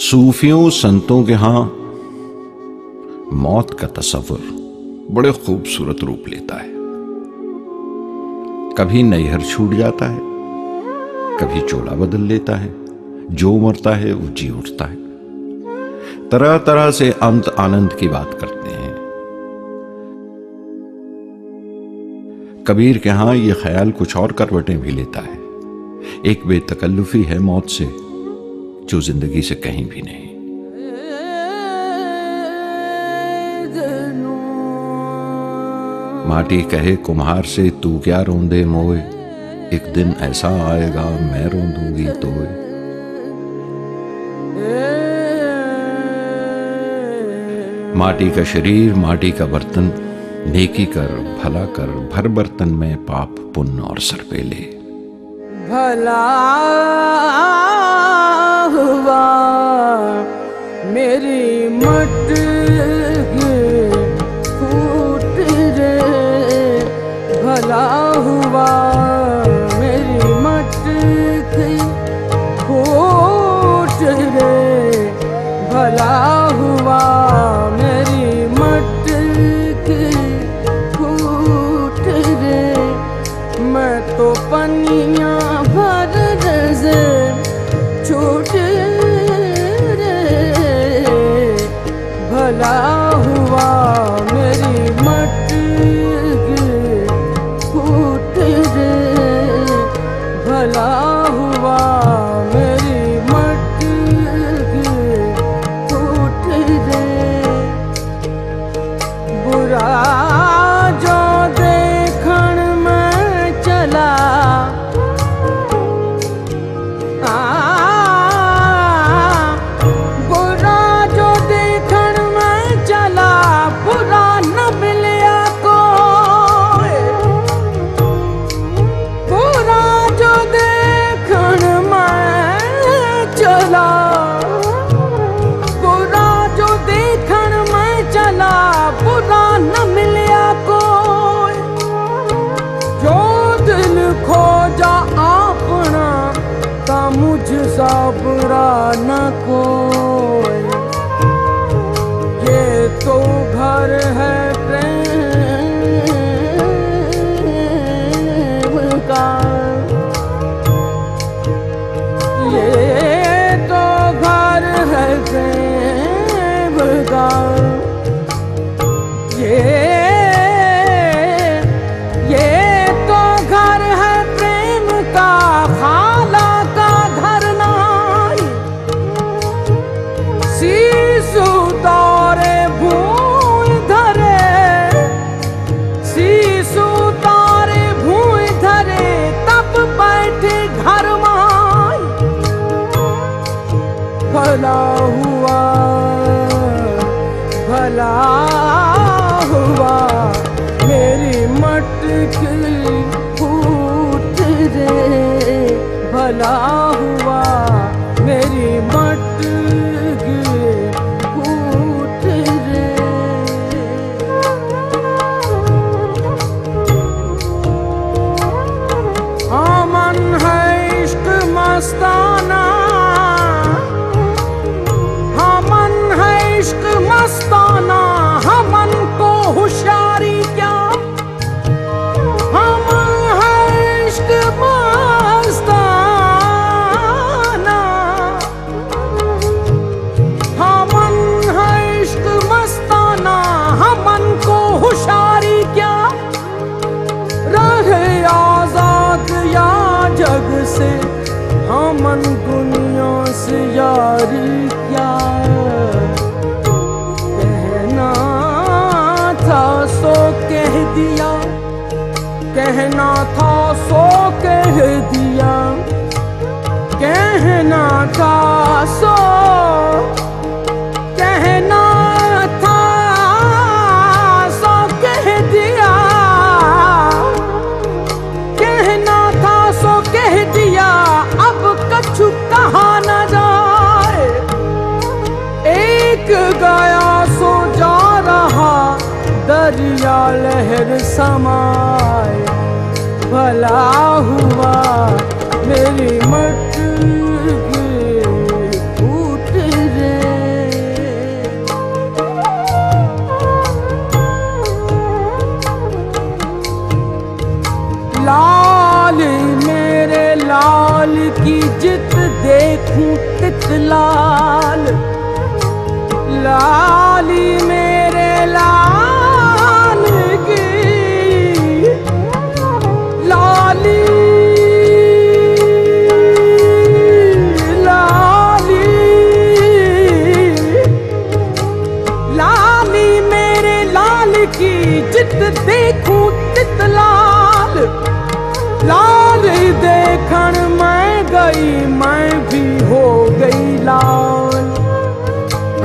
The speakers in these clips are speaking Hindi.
सूफियों संतों के यहाँ मौत का तस्वुर बड़े खूबसूरत रूप लेता है। कभी नैहर छूट जाता है, कभी चोला बदल लेता है, जो मरता है वो जी उठता है। तरह तरह से अंत आनंद की बात करते हैं। कबीर के यहाँ यह ख्याल कुछ और करवटें भी लेता है। एक बेतकल्लुफी है मौत से। जो ज़िंदगी से कहीं भी नहीं। माटी कहे, कुम्हार से तू क्या रोंदे मोए? एक दिन ऐसा आएगा, मैं रोंदूँगी तोए। माटी का शरीर, माटी का बर्तन, नेकी कर, भला कर, भर बर्तन में पाप पुण्य और सर पे ले भला मेरी मट भला हुआ मेरी मट रे भला 啊啊啊 না কো मटकी फूट रे भला हुआ मेरी मटकी फूट रे। अमन है इश्क मस्ताना दिया कहना था सो कह दिया कहना था सो समाए भला हुआ मेरी मट फूट रे लाल, मेरे लाल की जित देखूँ तित लाल। लाली मेरे लाल चित देखूं चित लाल लाल देखण मैं गई मैं भी हो गई लाल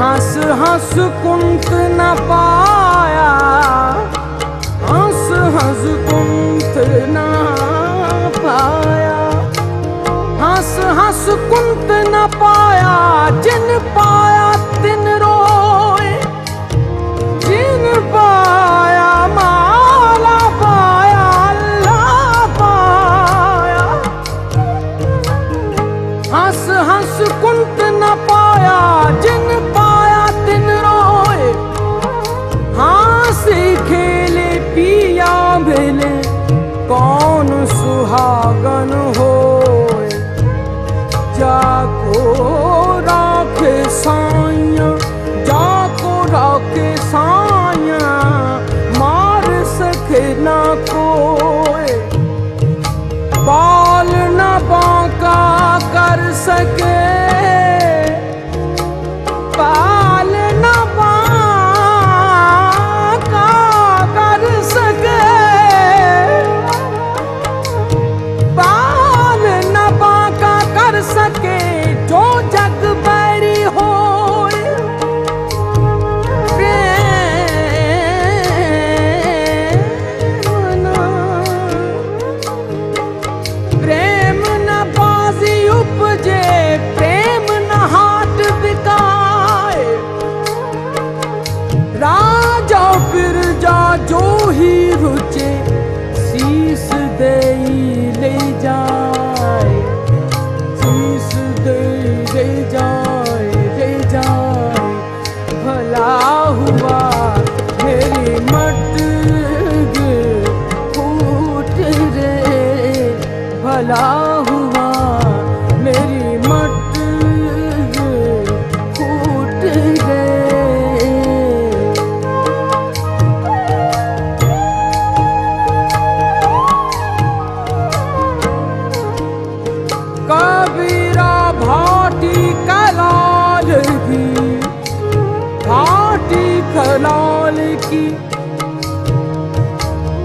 हंस हंस कुंत न पा ਕੋ ਰਾਖੇ ਸਾਈਆਂ ਜਾ ਕੋ ਰਾਖੇ ਸਾਈਆਂ ਮਾਰ ਸਕੇ ਨਾ ਕੋਏ ਬਾਲ ਨਾ ਬਾਂਕਾ ਕਰ ਸਕੇ baby. की।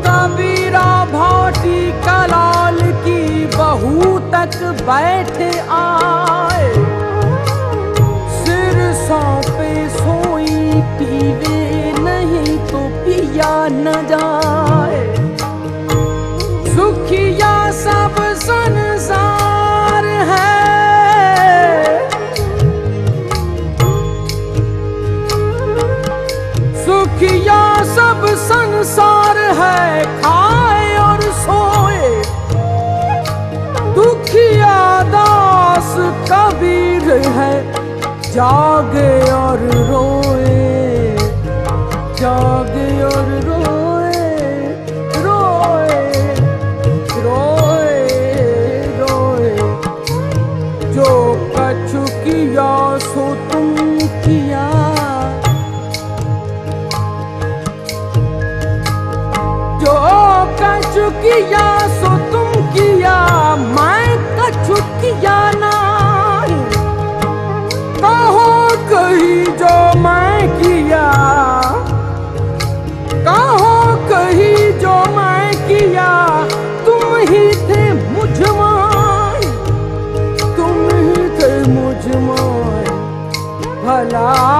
कबीरा भाटी कलाल की बहू तक बैठ आ। जागे और रो। जो मैं किया। कहो कही जो मैं किया। तुम ही थे मुझ माय तुम ही थे मुझ माय भला